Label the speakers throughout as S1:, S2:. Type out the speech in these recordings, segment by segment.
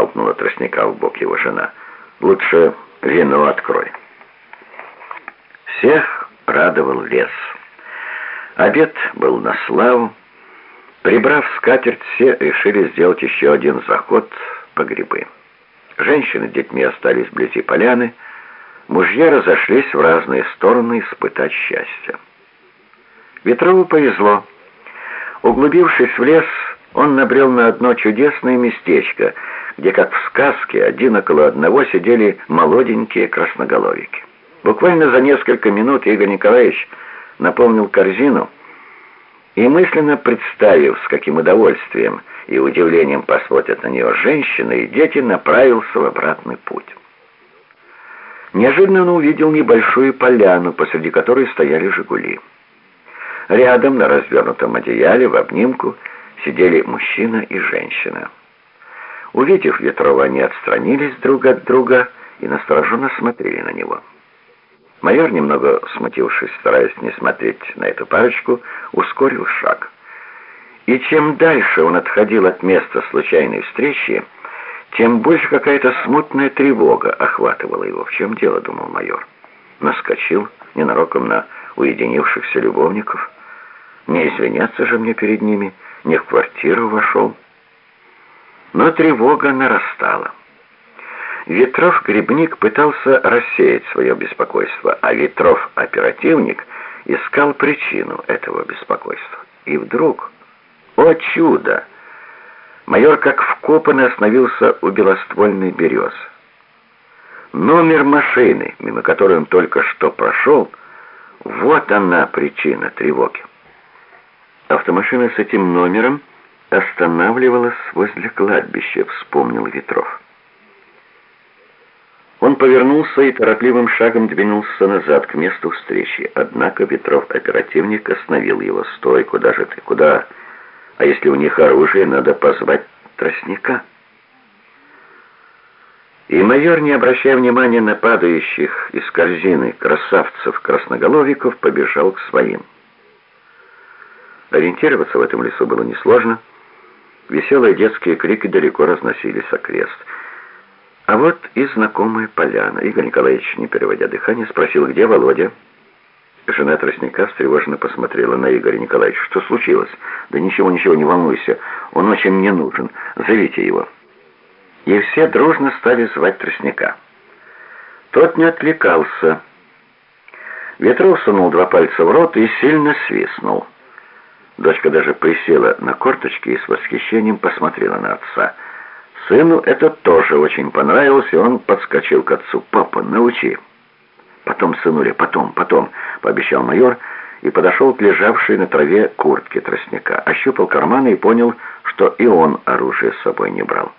S1: толкнула тростника в бок его жена. «Лучше вино открой». Всех радовал лес. Обед был на славу. Прибрав скатерть, все решили сделать еще один заход по грибы. Женщины с детьми остались вблизи поляны, мужья разошлись в разные стороны испытать счастье. Ветрову повезло. Углубившись в лес, он набрел на одно чудесное местечко, где, как в сказке, один около одного сидели молоденькие красноголовики. Буквально за несколько минут Игорь Николаевич наполнил корзину и, мысленно представив, с каким удовольствием и удивлением посмотрят на нее женщины и дети, направился в обратный путь. Неожиданно он увидел небольшую поляну, посреди которой стояли «Жигули». Рядом на развернутом одеяле в обнимку сидели мужчина и женщина. Увидев Ветрова, они отстранились друг от друга и настороженно смотрели на него. Майор, немного смутившись, стараясь не смотреть на эту парочку, ускорил шаг. И чем дальше он отходил от места случайной встречи, тем больше какая-то смутная тревога охватывала его. В чем дело, думал майор? Наскочил ненароком на уединившихся любовников. Не извиняться же мне перед ними, не в квартиру вошел. Но тревога нарастала. Ветров-грибник пытался рассеять свое беспокойство, а Ветров-оперативник искал причину этого беспокойства. И вдруг, о чудо! Майор как вкопанный остановился у белоствольной березы. Номер машины, мимо которой он только что прошел, вот она причина тревоги. Автомашина с этим номером останавливалась возле кладбища, вспомнил Ветров. Он повернулся и торопливым шагом двинулся назад к месту встречи. Однако Ветров-оперативник остановил его. «Стой, куда же ты? Куда? А если у них оружие, надо позвать тростника». И майор, не обращая внимания на падающих из корзины красавцев-красноголовиков, побежал к своим. Ориентироваться в этом лесу было несложно. Веселые детские крики далеко разносились окрест. А вот и знакомая поляна. Игорь Николаевич, не переводя дыхание, спросил, где Володя? Жена тростника встревоженно посмотрела на Игоря Николаевича. Что случилось? Да ничего, ничего, не волнуйся. Он очень мне нужен. Зовите его. И все дружно стали звать тростника. Тот не отвлекался. Ветров сунул два пальца в рот и сильно свистнул. Дочка даже присела на корточки и с восхищением посмотрела на отца — Сыну это тоже очень понравилось, и он подскочил к отцу. «Папа, научи!» «Потом, сынуля, потом, потом», — пообещал майор, и подошел к лежавшей на траве куртке тростника. Ощупал карманы и понял, что и он оружие с собой не брал.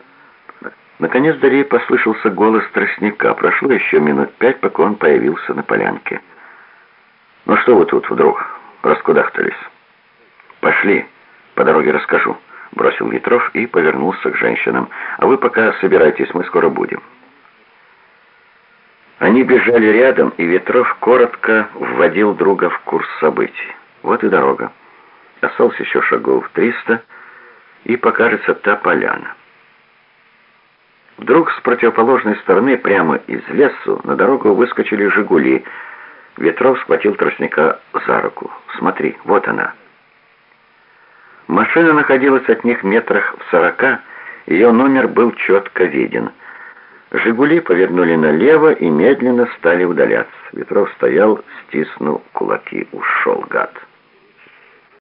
S1: Наконец вдали послышался голос тростника. Прошло еще минут пять, пока он появился на полянке. «Ну что вы тут вдруг раскудахтались?» «Пошли, по дороге расскажу» бросил Ветров и повернулся к женщинам. «А вы пока собирайтесь, мы скоро будем». Они бежали рядом, и Ветров коротко вводил друга в курс событий. Вот и дорога. Осталось еще шагов триста, и покажется та поляна. Вдруг с противоположной стороны, прямо из лесу, на дорогу выскочили «Жигули». Ветров схватил тростника за руку. «Смотри, вот она». Машина находилась от них метрах в сорока, ее номер был четко виден. «Жигули» повернули налево и медленно стали удаляться. Ветров стоял, стиснув кулаки. Ушел гад.